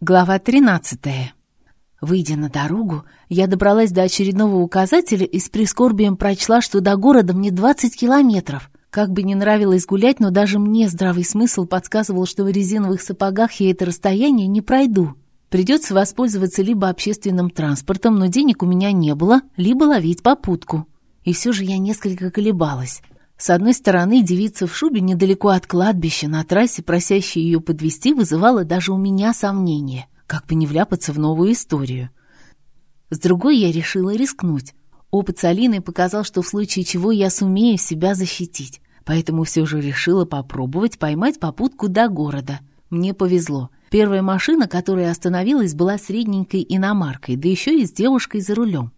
Глава 13. Выйдя на дорогу, я добралась до очередного указателя и с прискорбием прочла, что до города мне 20 километров. Как бы не нравилось гулять, но даже мне здравый смысл подсказывал, что в резиновых сапогах я это расстояние не пройду. Придется воспользоваться либо общественным транспортом, но денег у меня не было, либо ловить попутку. И все же я несколько колебалась. С одной стороны, девица в шубе недалеко от кладбища на трассе, просящая ее подвести, вызывала даже у меня сомнения, как бы не вляпаться в новую историю. С другой я решила рискнуть. Опыт с Алиной показал, что в случае чего я сумею себя защитить, поэтому все же решила попробовать поймать попутку до города. Мне повезло. Первая машина, которая остановилась, была средненькой иномаркой, да еще и с девушкой за рулем.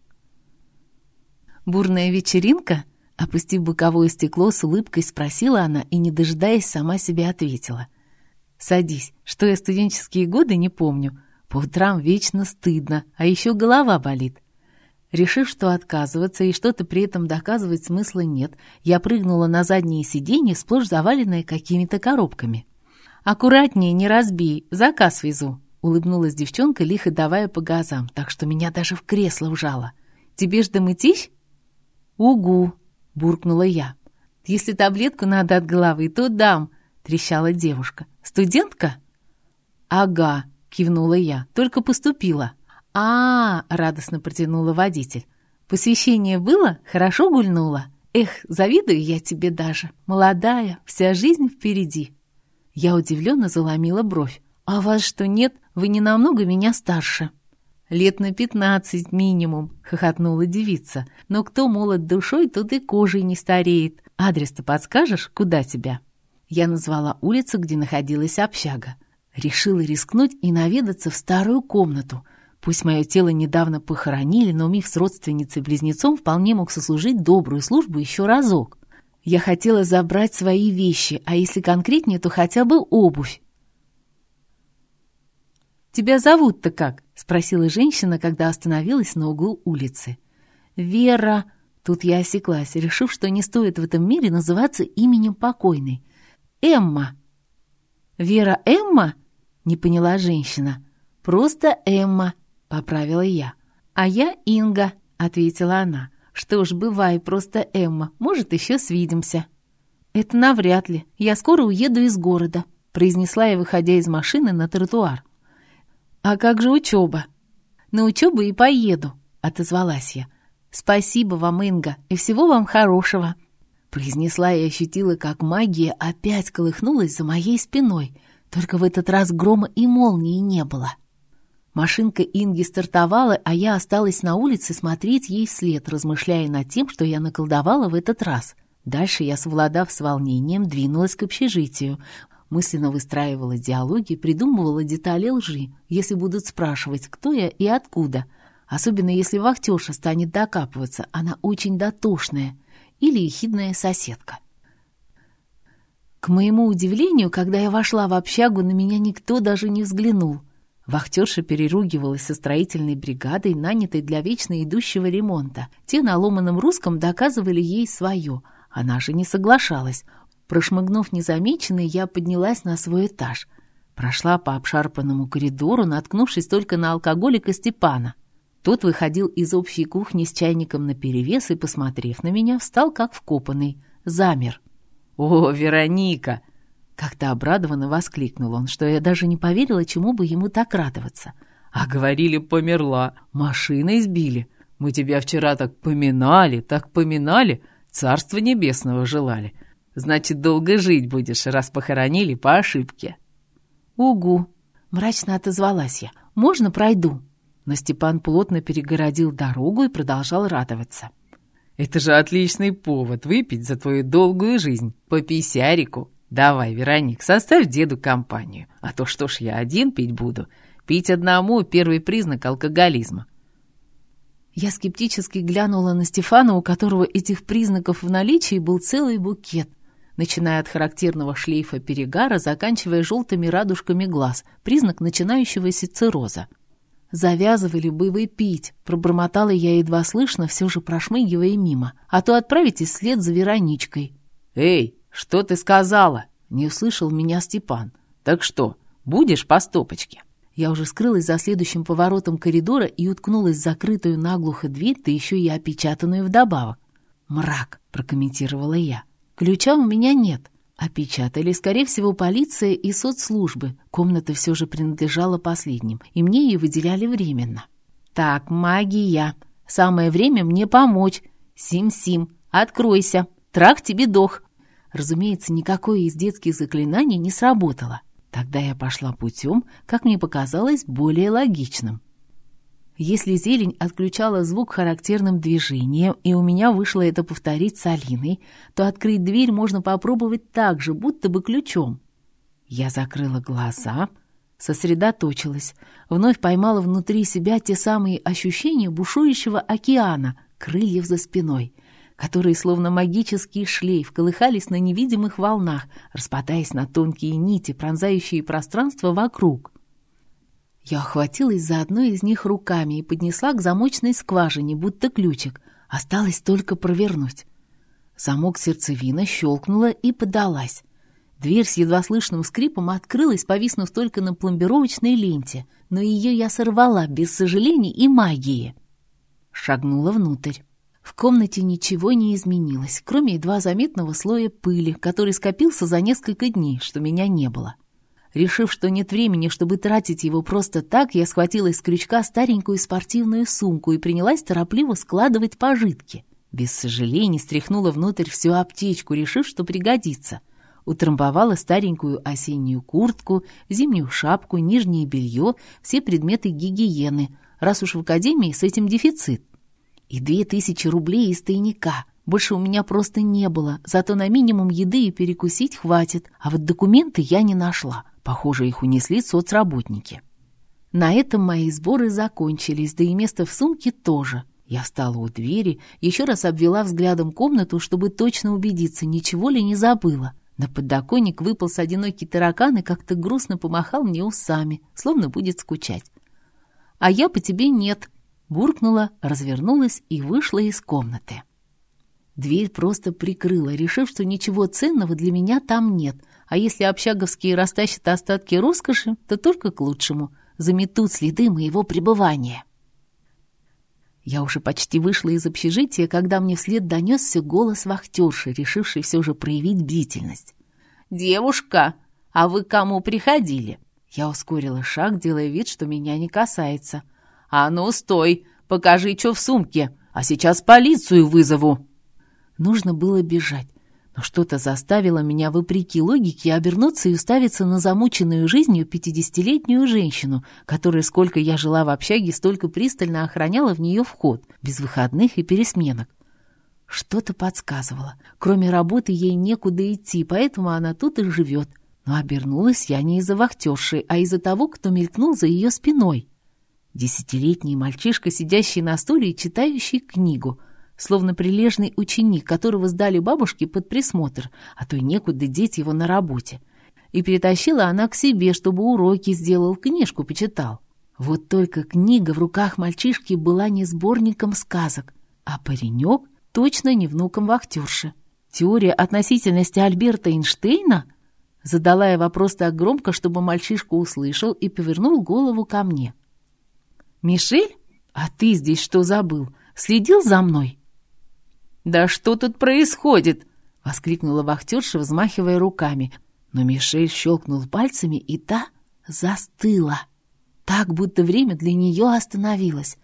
«Бурная вечеринка?» Опустив боковое стекло, с улыбкой спросила она и, не дожидаясь, сама себе ответила. «Садись, что я студенческие годы не помню. По утрам вечно стыдно, а еще голова болит». Решив, что отказываться и что-то при этом доказывать смысла нет, я прыгнула на заднее сиденье, сплошь заваленное какими-то коробками. «Аккуратнее, не разбей, заказ везу», — улыбнулась девчонка, лихо давая по газам, так что меня даже в кресло вжало. «Тебе ж домытищ?» «Угу», буркнула я. «Если таблетку надо от головы, то дам», — трещала девушка. «Студентка?» «Ага», — кивнула я, — «только поступила». А, -а, а радостно протянула водитель. «Посвящение было? Хорошо гульнула? Эх, завидую я тебе даже. Молодая, вся жизнь впереди». Я удивленно заломила бровь. «А вас что, нет? Вы не намного меня старше». «Лет на пятнадцать минимум», — хохотнула девица. «Но кто молод душой, тот и кожей не стареет. Адрес-то подскажешь, куда тебя?» Я назвала улицу, где находилась общага. Решила рискнуть и наведаться в старую комнату. Пусть мое тело недавно похоронили, но миф с родственницей-близнецом вполне мог сослужить добрую службу еще разок. Я хотела забрать свои вещи, а если конкретнее, то хотя бы обувь. «Тебя зовут-то как?» — спросила женщина, когда остановилась на углу улицы. «Вера...» Тут я осеклась, решив, что не стоит в этом мире называться именем покойной. «Эмма». «Вера Эмма?» — не поняла женщина. «Просто Эмма», — поправила я. «А я Инга», — ответила она. «Что ж, бывай, просто Эмма. Может, еще свидимся». «Это навряд ли. Я скоро уеду из города», — произнесла я, выходя из машины на тротуар. «А как же учеба?» «На учебу и поеду», — отозвалась я. «Спасибо вам, Инга, и всего вам хорошего», — произнесла и ощутила, как магия опять колыхнулась за моей спиной, только в этот раз грома и молнии не было. Машинка Инги стартовала, а я осталась на улице смотреть ей вслед, размышляя над тем, что я наколдовала в этот раз. Дальше я, совладав с волнением, двинулась к общежитию мысленно выстраивала диалоги, придумывала детали лжи, если будут спрашивать, кто я и откуда. Особенно если вахтерша станет докапываться, она очень дотошная или ехидная соседка. К моему удивлению, когда я вошла в общагу, на меня никто даже не взглянул. Вахтерша переругивалась со строительной бригадой, нанятой для вечно идущего ремонта. Те на ломаном русском доказывали ей свое. Она же не соглашалась. Прошмыгнув незамеченной, я поднялась на свой этаж. Прошла по обшарпанному коридору, наткнувшись только на алкоголика Степана. Тот выходил из общей кухни с чайником наперевес и, посмотрев на меня, встал как вкопанный. Замер. «О, Вероника!» Как-то обрадованно воскликнул он, что я даже не поверила, чему бы ему так радоваться. «А говорили, померла. Машиной сбили. Мы тебя вчера так поминали, так поминали. Царства небесного желали. Значит, долго жить будешь, раз похоронили по ошибке». «Угу», — мрачно отозвалась я. «Можно пройду?» Но Степан плотно перегородил дорогу и продолжал радоваться. «Это же отличный повод выпить за твою долгую жизнь по писярику. Давай, Вероник, составь деду компанию, а то что ж я один пить буду? Пить одному — первый признак алкоголизма». Я скептически глянула на Стефана, у которого этих признаков в наличии был целый букет начиная от характерного шлейфа перегара, заканчивая желтыми радужками глаз, признак начинающегося цирроза. «Завязывали бы вы пить», — пробормотала я едва слышно, все же прошмыгивая мимо, «а то отправитесь вслед за Вероничкой». «Эй, что ты сказала?» — не услышал меня Степан. «Так что, будешь по стопочке?» Я уже скрылась за следующим поворотом коридора и уткнулась в закрытую наглухо дверь, да еще и опечатанную вдобавок. «Мрак», — прокомментировала я. «Ключа у меня нет. Опечатали, скорее всего, полиция и соцслужбы. Комната все же принадлежала последним, и мне ее выделяли временно». «Так, магия. Самое время мне помочь. Сим-сим, откройся. Трах тебе дох». Разумеется, никакое из детских заклинаний не сработало. Тогда я пошла путем, как мне показалось, более логичным. Если зелень отключала звук характерным движением, и у меня вышло это повторить с Алиной, то открыть дверь можно попробовать так же, будто бы ключом. Я закрыла глаза, сосредоточилась, вновь поймала внутри себя те самые ощущения бушующего океана, крыльев за спиной — которые, словно магический шлейф, колыхались на невидимых волнах, распадаясь на тонкие нити, пронзающие пространство вокруг. Я охватилась за одной из них руками и поднесла к замочной скважине, будто ключик. Осталось только провернуть. Замок сердцевина щелкнула и подалась. Дверь с едва слышным скрипом открылась, повиснув только на пломбировочной ленте, но ее я сорвала без сожалений и магии. Шагнула внутрь. В комнате ничего не изменилось, кроме едва заметного слоя пыли, который скопился за несколько дней, что меня не было. Решив, что нет времени, чтобы тратить его просто так, я схватила из крючка старенькую спортивную сумку и принялась торопливо складывать пожитки. Без сожалений стряхнула внутрь всю аптечку, решив, что пригодится. Утрамбовала старенькую осеннюю куртку, зимнюю шапку, нижнее белье, все предметы гигиены, раз уж в академии с этим дефицит. И две тысячи рублей из тайника. Больше у меня просто не было, зато на минимум еды и перекусить хватит. А вот документы я не нашла. Похоже, их унесли соцработники. На этом мои сборы закончились, да и место в сумке тоже. Я встала у двери, еще раз обвела взглядом комнату, чтобы точно убедиться, ничего ли не забыла. На подоконник выполз одинокий таракан и как-то грустно помахал мне усами, словно будет скучать. «А я по тебе нет», буркнула, развернулась и вышла из комнаты. Дверь просто прикрыла, решив, что ничего ценного для меня там нет, а если общаговские растащат остатки роскоши, то только к лучшему, заметут следы моего пребывания. Я уже почти вышла из общежития, когда мне вслед донесся голос вахтерши, решившей все же проявить бдительность. «Девушка, а вы кому приходили?» Я ускорила шаг, делая вид, что меня не касается — «А ну, стой! Покажи, что в сумке, а сейчас полицию вызову!» Нужно было бежать, но что-то заставило меня, вопреки логике, обернуться и уставиться на замученную жизнью пятидесятилетнюю женщину, которая, сколько я жила в общаге, столько пристально охраняла в нее вход, без выходных и пересменок. Что-то подсказывало. Кроме работы ей некуда идти, поэтому она тут и живет. Но обернулась я не из-за вахтерши, а из-за того, кто мелькнул за ее спиной. Десятилетний мальчишка, сидящий на стуле и читающий книгу, словно прилежный ученик, которого сдали бабушке под присмотр, а то и некуда деть его на работе. И перетащила она к себе, чтобы уроки сделал, книжку почитал. Вот только книга в руках мальчишки была не сборником сказок, а паренек точно не внуком вахтерши. Теория относительности Альберта Эйнштейна? Задала я вопрос так громко, чтобы мальчишка услышал и повернул голову ко мне. — «Мишель? А ты здесь что забыл? Следил за мной?» «Да что тут происходит?» — воскликнула вахтерша, взмахивая руками. Но Мишель щелкнул пальцами, и та застыла. Так, будто время для нее остановилось.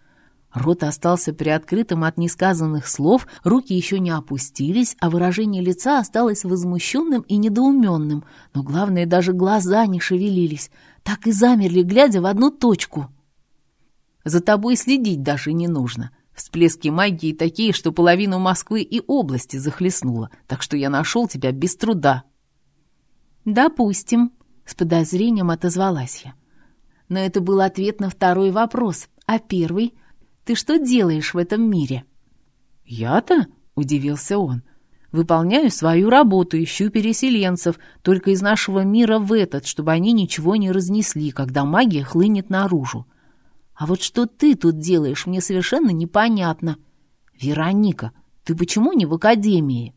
Рот остался приоткрытым от несказанных слов, руки еще не опустились, а выражение лица осталось возмущенным и недоуменным. Но главное, даже глаза не шевелились, так и замерли, глядя в одну точку — за тобой следить даже не нужно. Всплески магии такие, что половину Москвы и области захлестнуло, так что я нашел тебя без труда». «Допустим», — с подозрением отозвалась я. Но это был ответ на второй вопрос, а первый — ты что делаешь в этом мире? «Я-то?» — удивился он. «Выполняю свою работу, ищу переселенцев, только из нашего мира в этот, чтобы они ничего не разнесли, когда магия хлынет наружу. А вот что ты тут делаешь, мне совершенно непонятно. Вероника, ты почему не в академии?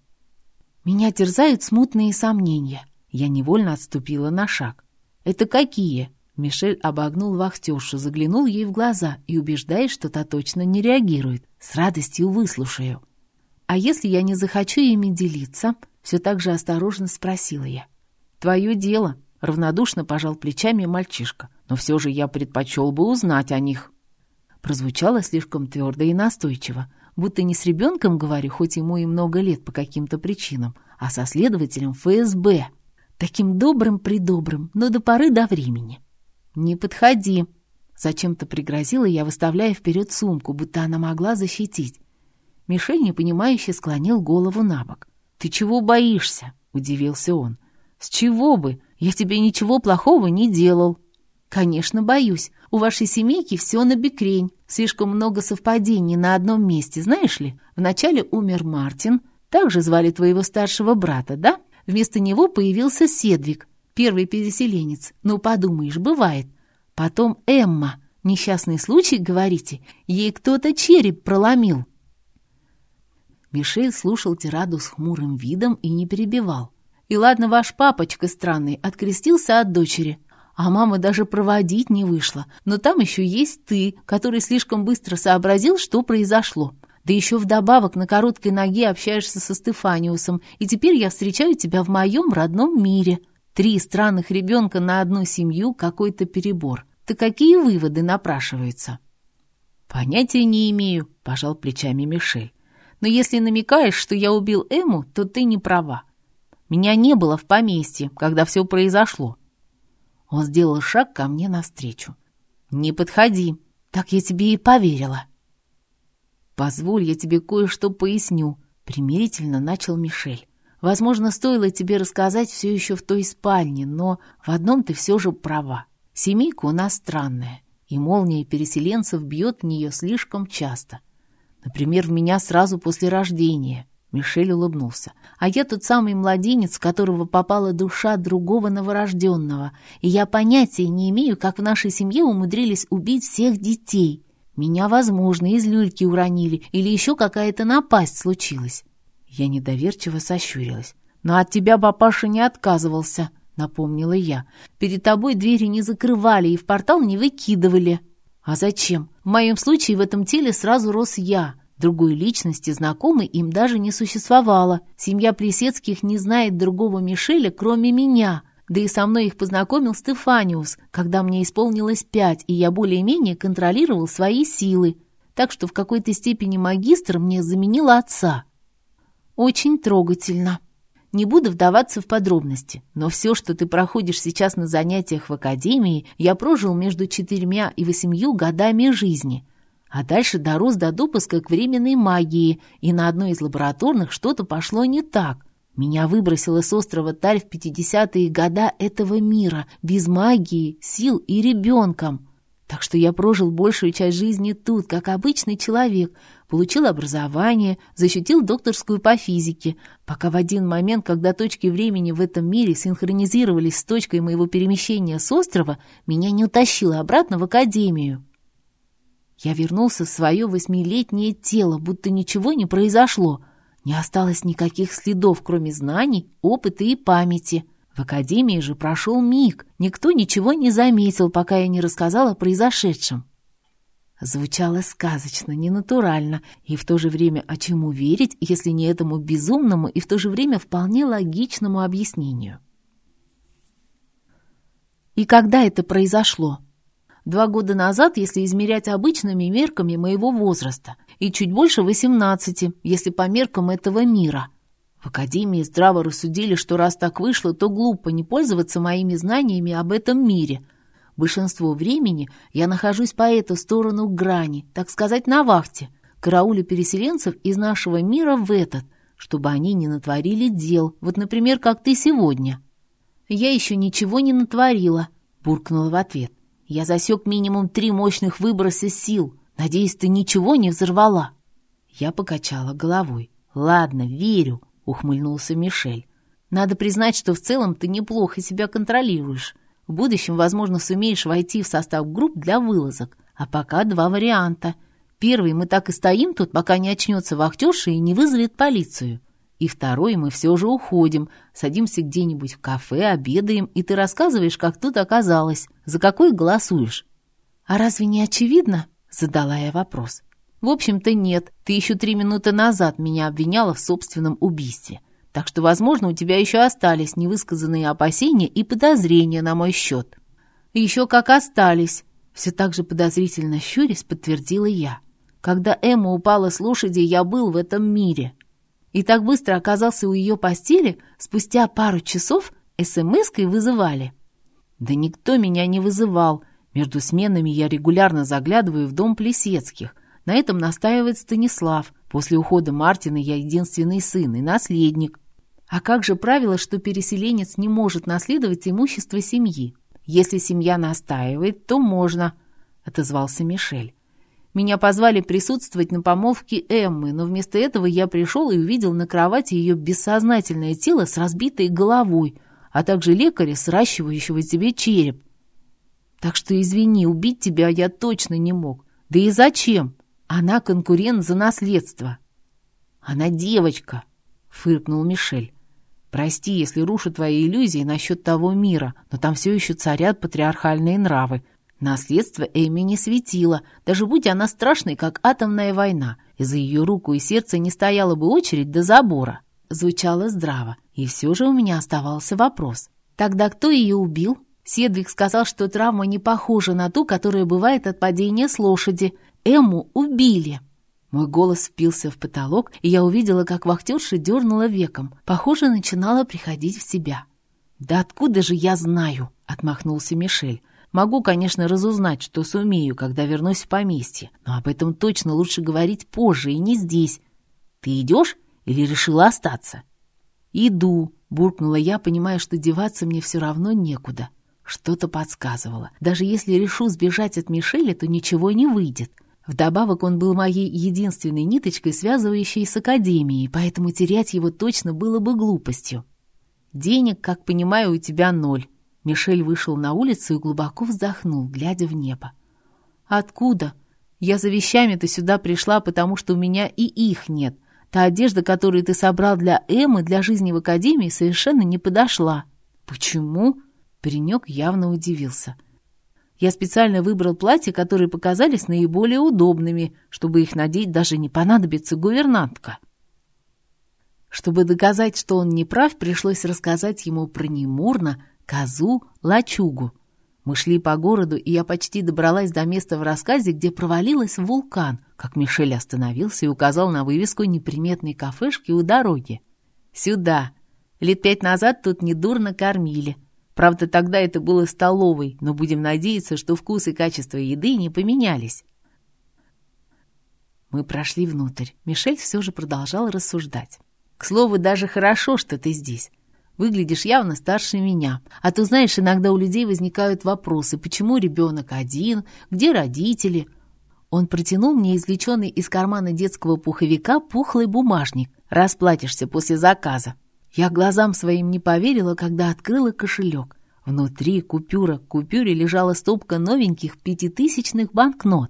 Меня терзают смутные сомнения. Я невольно отступила на шаг. Это какие? Мишель обогнул вахтершу, заглянул ей в глаза и убеждаясь, что та точно не реагирует. С радостью выслушаю. «А если я не захочу ими делиться?» Все так же осторожно спросила я. «Твое дело», — равнодушно пожал плечами мальчишка. «Но все же я предпочел бы узнать о них». Прозвучало слишком твердо и настойчиво, будто не с ребенком говорю, хоть ему и много лет по каким-то причинам, а со следователем ФСБ. Таким добрым-придобрым, но до поры до времени. «Не подходи!» Зачем-то пригрозила я, выставляя вперед сумку, будто она могла защитить. Мишель непонимающе склонил голову на бок. «Ты чего боишься?» — удивился он. «С чего бы? Я тебе ничего плохого не делал». «Конечно, боюсь. У вашей семейки все на бекрень. Слишком много совпадений на одном месте, знаешь ли? Вначале умер Мартин, также звали твоего старшего брата, да? Вместо него появился Седвик, первый переселенец. Ну, подумаешь, бывает. Потом Эмма. Несчастный случай, говорите? Ей кто-то череп проломил. Мишель слушал тираду с хмурым видом и не перебивал. И ладно, ваш папочка странный открестился от дочери, а мама даже проводить не вышла. Но там еще есть ты, который слишком быстро сообразил, что произошло. Да еще вдобавок на короткой ноге общаешься со Стефаниусом, и теперь я встречаю тебя в моем родном мире. Три странных ребенка на одну семью — какой-то перебор. Ты какие выводы напрашиваются?» «Понятия не имею», — пожал плечами Мишель. «Но если намекаешь, что я убил Эму, то ты не права. Меня не было в поместье, когда все произошло. Он сделал шаг ко мне навстречу. «Не подходи, так я тебе и поверила». «Позволь, я тебе кое-что поясню», — примирительно начал Мишель. «Возможно, стоило тебе рассказать все еще в той спальне, но в одном ты все же права. Семейка у нас странная, и молния переселенцев бьет в нее слишком часто. Например, в меня сразу после рождения. Мишель улыбнулся. «А я тот самый младенец, в которого попала душа другого новорожденного, и я понятия не имею, как в нашей семье умудрились убить всех детей. Меня, возможно, из люльки уронили, или еще какая-то напасть случилась». Я недоверчиво сощурилась. «Но от тебя папаша не отказывался», — напомнила я. «Перед тобой двери не закрывали и в портал не выкидывали». «А зачем? В моем случае в этом теле сразу рос я». Другой личности, знакомой, им даже не существовало. Семья Плесецких не знает другого Мишеля, кроме меня. Да и со мной их познакомил Стефаниус, когда мне исполнилось пять, и я более-менее контролировал свои силы. Так что в какой-то степени магистр мне заменил отца. Очень трогательно. Не буду вдаваться в подробности, но все, что ты проходишь сейчас на занятиях в академии, я прожил между четырьмя и восемью годами жизни – а дальше дорос до допуска к временной магии, и на одной из лабораторных что-то пошло не так. Меня выбросило с острова Таль в 50-е года этого мира, без магии, сил и ребенком. Так что я прожил большую часть жизни тут, как обычный человек, получил образование, защитил докторскую по физике, пока в один момент, когда точки времени в этом мире синхронизировались с точкой моего перемещения с острова, меня не утащило обратно в академию. Я вернулся в свое восьмилетнее тело, будто ничего не произошло. Не осталось никаких следов, кроме знаний, опыта и памяти. В академии же прошел миг. Никто ничего не заметил, пока я не рассказала о произошедшем. Звучало сказочно, ненатурально, и в то же время о чему верить, если не этому безумному и в то же время вполне логичному объяснению. И когда это произошло? Два года назад, если измерять обычными мерками моего возраста, и чуть больше 18, если по меркам этого мира. В академии здраво рассудили, что раз так вышло, то глупо не пользоваться моими знаниями об этом мире. Большинство времени я нахожусь по эту сторону грани, так сказать, на вахте, карауле переселенцев из нашего мира в этот, чтобы они не натворили дел, вот, например, как ты сегодня. «Я еще ничего не натворила», — буркнула в ответ. Я засек минимум три мощных выброса сил. Надеюсь, ты ничего не взорвала?» Я покачала головой. «Ладно, верю», — ухмыльнулся Мишель. «Надо признать, что в целом ты неплохо себя контролируешь. В будущем, возможно, сумеешь войти в состав групп для вылазок. А пока два варианта. Первый, мы так и стоим тут, пока не очнется вахтерша и не вызовет полицию. И второй, мы все же уходим, садимся где-нибудь в кафе, обедаем, и ты рассказываешь, как тут оказалось, за какой голосуешь. А разве не очевидно? Задала я вопрос. В общем-то нет, ты еще три минуты назад меня обвиняла в собственном убийстве. Так что, возможно, у тебя еще остались невысказанные опасения и подозрения на мой счет. Еще как остались, все так же подозрительно щурясь, подтвердила я. Когда Эмма упала с лошади, я был в этом мире и так быстро оказался у ее постели, спустя пару часов СМС-кой вызывали. Да никто меня не вызывал. Между сменами я регулярно заглядываю в дом Плесецких. На этом настаивает Станислав. После ухода Мартина я единственный сын и наследник. А как же правило, что переселенец не может наследовать имущество семьи? Если семья настаивает, то можно, — отозвался Мишель. Меня позвали присутствовать на помолвке Эммы, но вместо этого я пришел и увидел на кровати ее бессознательное тело с разбитой головой, а также лекаря, сращивающего тебе череп. Так что извини, убить тебя я точно не мог. Да и зачем? Она конкурент за наследство. Она девочка, фыркнул Мишель. Прости, если рушу твои иллюзии насчет того мира, но там все еще царят патриархальные нравы — Наследство Эми не светило, даже будь она страшной, как атомная война, и за ее руку и сердце не стояла бы очередь до забора. Звучало здраво, и все же у меня оставался вопрос. Тогда кто ее убил? Седвик сказал, что травма не похожа на ту, которая бывает от падения с лошади. Эмму убили. Мой голос впился в потолок, и я увидела, как вахтерша дернула веком. Похоже, начинала приходить в себя. «Да откуда же я знаю?» — отмахнулся Мишель. Могу, конечно, разузнать, что сумею, когда вернусь в поместье, но об этом точно лучше говорить позже и не здесь. Ты идешь или решила остаться? Иду, буркнула я, понимая, что деваться мне все равно некуда. Что-то подсказывало. Даже если решу сбежать от Мишеля, то ничего не выйдет. Вдобавок он был моей единственной ниточкой, связывающей с Академией, поэтому терять его точно было бы глупостью. Денег, как понимаю, у тебя ноль. Мишель вышел на улицу и глубоко вздохнул, глядя в небо. «Откуда? Я за вещами-то сюда пришла, потому что у меня и их нет. Та одежда, которую ты собрал для Эммы, для жизни в академии, совершенно не подошла». «Почему?» Паренек явно удивился. «Я специально выбрал платья, которые показались наиболее удобными, чтобы их надеть даже не понадобится гувернантка». Чтобы доказать, что он не прав, пришлось рассказать ему про Немурна, козу, лачугу. Мы шли по городу, и я почти добралась до места в рассказе, где провалилась вулкан, как Мишель остановился и указал на вывеску неприметной кафешки у дороги. «Сюда. Лет пять назад тут недурно кормили. Правда, тогда это было столовой, но будем надеяться, что вкус и качество еды не поменялись». Мы прошли внутрь. Мишель все же продолжал рассуждать. «К слову, даже хорошо, что ты здесь. Выглядишь явно старше меня. А ты знаешь, иногда у людей возникают вопросы, почему ребенок один, где родители. Он протянул мне извлеченный из кармана детского пуховика пухлый бумажник. Расплатишься после заказа. Я глазам своим не поверила, когда открыла кошелек. Внутри купюра к купюре лежала стопка новеньких пятитысячных банкнот.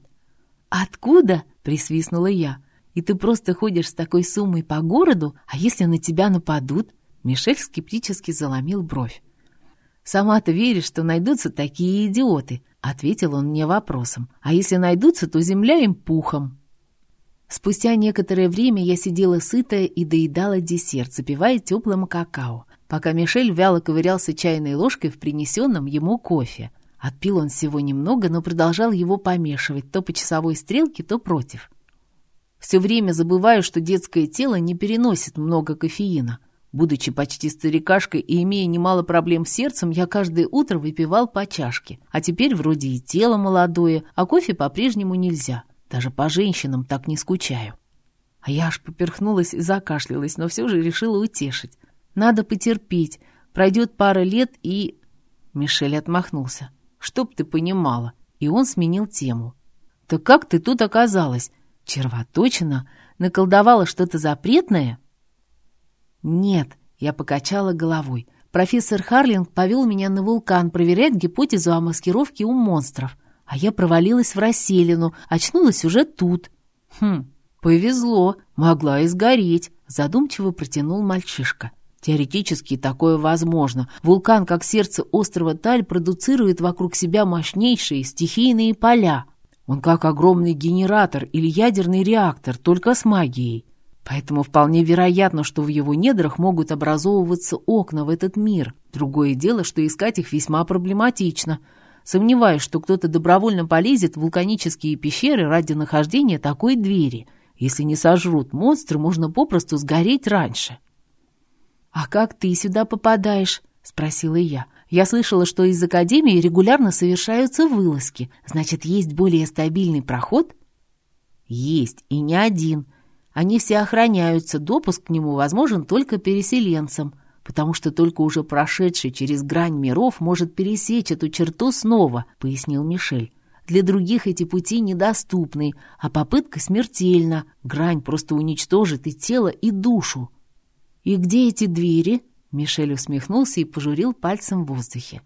«Откуда?» — присвистнула я. «И ты просто ходишь с такой суммой по городу, а если на тебя нападут?» Мишель скептически заломил бровь. «Сама-то веришь, что найдутся такие идиоты?» — ответил он мне вопросом. «А если найдутся, то земля им пухом». Спустя некоторое время я сидела сытая и доедала десерт, запивая теплым какао, пока Мишель вяло ковырялся чайной ложкой в принесенном ему кофе. Отпил он всего немного, но продолжал его помешивать то по часовой стрелке, то против. Все время забываю, что детское тело не переносит много кофеина. Будучи почти старикашкой и имея немало проблем с сердцем, я каждое утро выпивал по чашке. А теперь вроде и тело молодое, а кофе по-прежнему нельзя. Даже по женщинам так не скучаю. А я аж поперхнулась и закашлялась, но все же решила утешить. Надо потерпеть. Пройдет пара лет и... Мишель отмахнулся. Чтоб ты понимала. И он сменил тему. «Так как ты тут оказалась? Червоточина? Наколдовала что-то запретное?» «Нет», — я покачала головой. «Профессор Харлинг повел меня на вулкан проверять гипотезу о маскировке у монстров, а я провалилась в расселину, очнулась уже тут». «Хм, «Повезло, могла и сгореть», — задумчиво протянул мальчишка. Теоретически такое возможно. Вулкан, как сердце острова Таль, продуцирует вокруг себя мощнейшие стихийные поля. Он как огромный генератор или ядерный реактор, только с магией. Поэтому вполне вероятно, что в его недрах могут образовываться окна в этот мир. Другое дело, что искать их весьма проблематично. Сомневаюсь, что кто-то добровольно полезет в вулканические пещеры ради нахождения такой двери. Если не сожрут монстры, можно попросту сгореть раньше. «А как ты сюда попадаешь?» — спросила я. «Я слышала, что из Академии регулярно совершаются вылазки. Значит, есть более стабильный проход?» «Есть, и не один. Они все охраняются, допуск к нему возможен только переселенцам, потому что только уже прошедший через грань миров может пересечь эту черту снова», — пояснил Мишель. Для других эти пути недоступны, а попытка смертельна. Грань просто уничтожит и тело, и душу. «И где эти двери?» Мишель усмехнулся и пожурил пальцем в воздухе.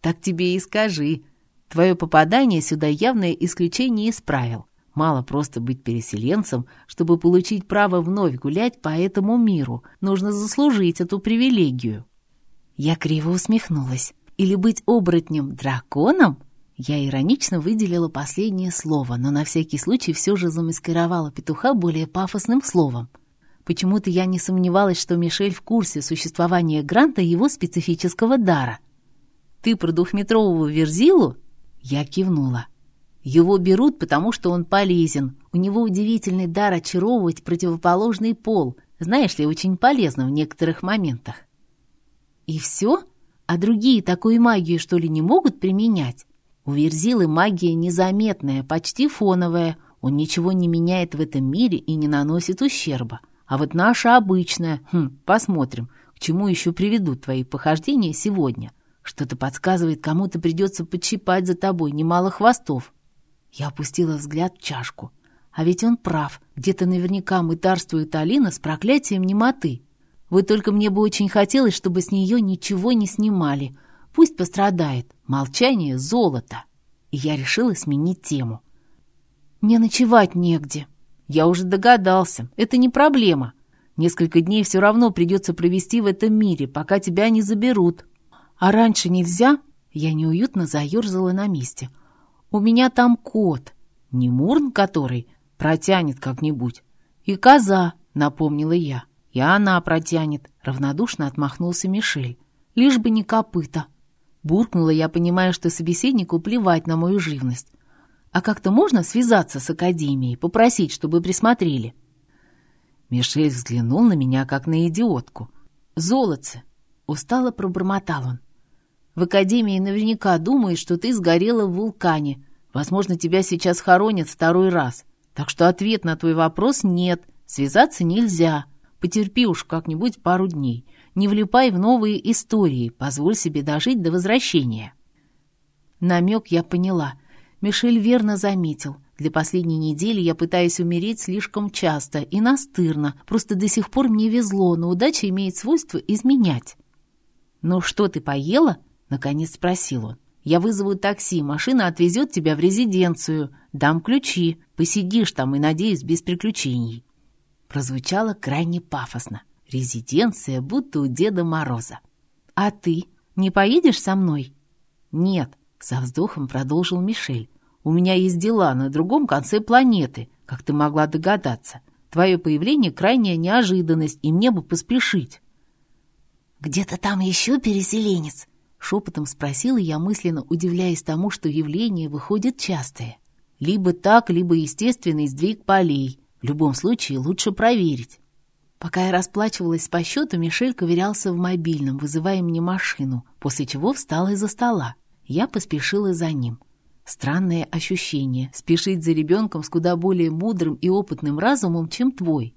«Так тебе и скажи. Твое попадание сюда явное исключение из правил. Мало просто быть переселенцем, чтобы получить право вновь гулять по этому миру. Нужно заслужить эту привилегию». Я криво усмехнулась. «Или быть оборотнем-драконом?» Я иронично выделила последнее слово, но на всякий случай все же замаскировала петуха более пафосным словом — Почему-то я не сомневалась, что Мишель в курсе существования Гранта и его специфического дара. «Ты про двухметрового Верзилу?» Я кивнула. «Его берут, потому что он полезен. У него удивительный дар очаровывать противоположный пол. Знаешь ли, очень полезно в некоторых моментах». «И все? А другие такую магию, что ли, не могут применять?» У Верзилы магия незаметная, почти фоновая. Он ничего не меняет в этом мире и не наносит ущерба. А вот наша обычная... Хм, посмотрим, к чему еще приведут твои похождения сегодня. Что-то подсказывает, кому-то придется подщипать за тобой немало хвостов. Я опустила взгляд в чашку. А ведь он прав. Где-то наверняка мытарствует Алина с проклятием немоты. Вот только мне бы очень хотелось, чтобы с нее ничего не снимали. Пусть пострадает. Молчание — золото. И я решила сменить тему. «Мне ночевать негде», «Я уже догадался. Это не проблема. Несколько дней все равно придется провести в этом мире, пока тебя не заберут. А раньше нельзя?» Я неуютно заерзала на месте. «У меня там кот. Не Мурн который? Протянет как-нибудь. И коза», — напомнила я. «И она протянет», — равнодушно отмахнулся Мишель. «Лишь бы не копыта». Буркнула я, понимая, что собеседнику плевать на мою живность. А как-то можно связаться с Академией, попросить, чтобы присмотрели?» Мишель взглянул на меня, как на идиотку. «Золотце!» — устало пробормотал он. «В Академии наверняка думают, что ты сгорела в вулкане. Возможно, тебя сейчас хоронят второй раз. Так что ответ на твой вопрос — нет. Связаться нельзя. Потерпи уж как-нибудь пару дней. Не влипай в новые истории. Позволь себе дожить до возвращения». Намек я поняла — Мишель верно заметил. Для последней недели я пытаюсь умереть слишком часто и настырно. Просто до сих пор мне везло, но удача имеет свойство изменять. «Ну что, ты поела?» — наконец спросил он. «Я вызову такси, машина отвезет тебя в резиденцию. Дам ключи, посидишь там и, надеюсь, без приключений». Прозвучало крайне пафосно. Резиденция будто у Деда Мороза. «А ты не поедешь со мной?» «Нет», — со вздохом продолжил Мишель. У меня есть дела на другом конце планеты, как ты могла догадаться. Твое появление — крайняя неожиданность, и мне бы поспешить». «Где-то там еще переселенец?» — шепотом спросила я, мысленно удивляясь тому, что явление выходит частое. Либо так, либо естественный сдвиг полей. В любом случае лучше проверить. Пока я расплачивалась по счету, Мишель ковырялся в мобильном, вызывая мне машину, после чего встал из-за стола. Я поспешила за ним. Странное ощущение — спешить за ребенком с куда более мудрым и опытным разумом, чем твой.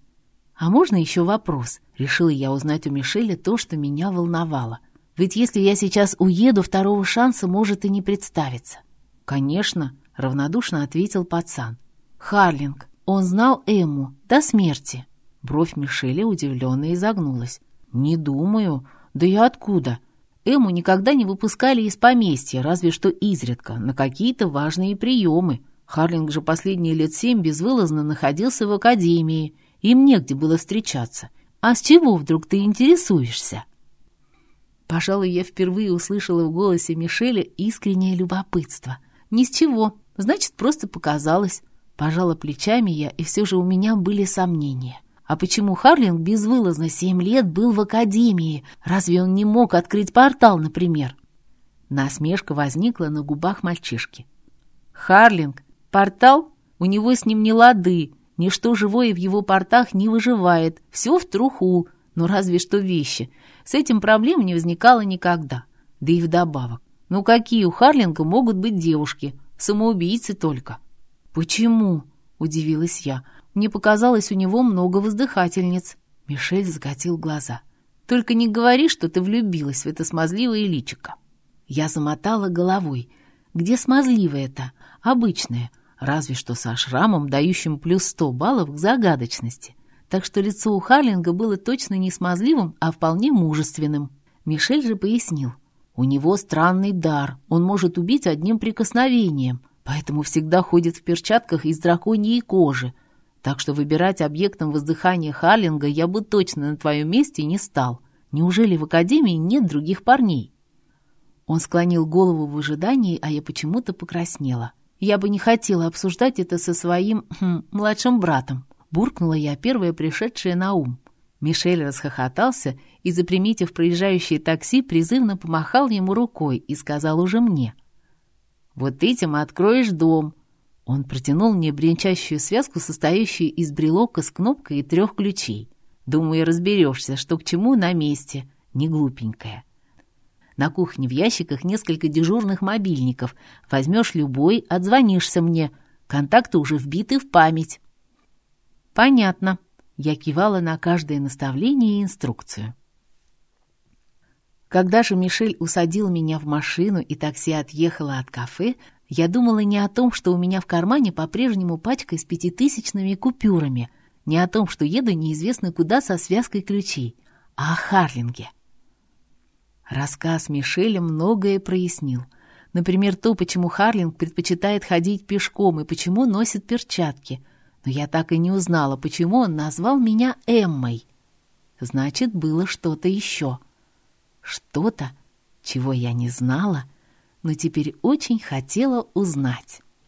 А можно еще вопрос? Решила я узнать у Мишеля то, что меня волновало. Ведь если я сейчас уеду, второго шанса может и не представиться. Конечно, равнодушно ответил пацан. Харлинг, он знал Эмму до смерти. Бровь Мишеля удивленно изогнулась. «Не думаю. Да и откуда? Эму никогда не выпускали из поместья, разве что изредка, на какие-то важные приемы. Харлинг же последние лет семь безвылазно находился в академии. Им негде было встречаться. А с чего вдруг ты интересуешься?» Пожалуй, я впервые услышала в голосе Мишеля искреннее любопытство. «Ни с чего. Значит, просто показалось». Пожала плечами я, и все же у меня были сомнения. А почему Харлинг безвылазно семь лет был в академии? Разве он не мог открыть портал, например? Насмешка возникла на губах мальчишки. Харлинг, портал? У него с ним не лады. Ничто живое в его портах не выживает. Все в труху, но разве что вещи. С этим проблем не возникало никогда. Да и вдобавок. Ну какие у Харлинга могут быть девушки? Самоубийцы только. «Почему?» — удивилась я. Мне показалось, у него много воздыхательниц. Мишель закатил глаза. «Только не говори, что ты влюбилась в это смазливое личико». Я замотала головой. «Где смазливое-то? Обычное. Разве что со шрамом, дающим плюс сто баллов к загадочности. Так что лицо у Харлинга было точно не смазливым, а вполне мужественным. Мишель же пояснил. У него странный дар, он может убить одним прикосновением поэтому всегда ходит в перчатках из драконьей кожи. Так что выбирать объектом воздыхания Харлинга я бы точно на твоем месте не стал. Неужели в Академии нет других парней?» Он склонил голову в ожидании, а я почему-то покраснела. Я бы не хотела обсуждать это со своим хм, младшим братом. Буркнула я, первая пришедшая на ум. Мишель расхохотался и, заприметив проезжающее такси, призывно помахал ему рукой и сказал уже мне — вот этим откроешь дом». Он протянул мне бренчащую связку, состоящую из брелока с кнопкой и трех ключей. Думаю, разберешься, что к чему на месте. Не глупенькая. На кухне в ящиках несколько дежурных мобильников. Возьмешь любой, отзвонишься мне. Контакты уже вбиты в память. Понятно. Я кивала на каждое наставление и инструкцию. Когда же Мишель усадил меня в машину и такси отъехало от кафе, я думала не о том, что у меня в кармане по-прежнему пачка с пятитысячными купюрами, не о том, что еду неизвестно куда со связкой ключей, а о Харлинге. Рассказ Мишеля многое прояснил. Например, то, почему Харлинг предпочитает ходить пешком и почему носит перчатки. Но я так и не узнала, почему он назвал меня Эммой. Значит, было что-то еще. Что-то, чего я не знала, но теперь очень хотела узнать.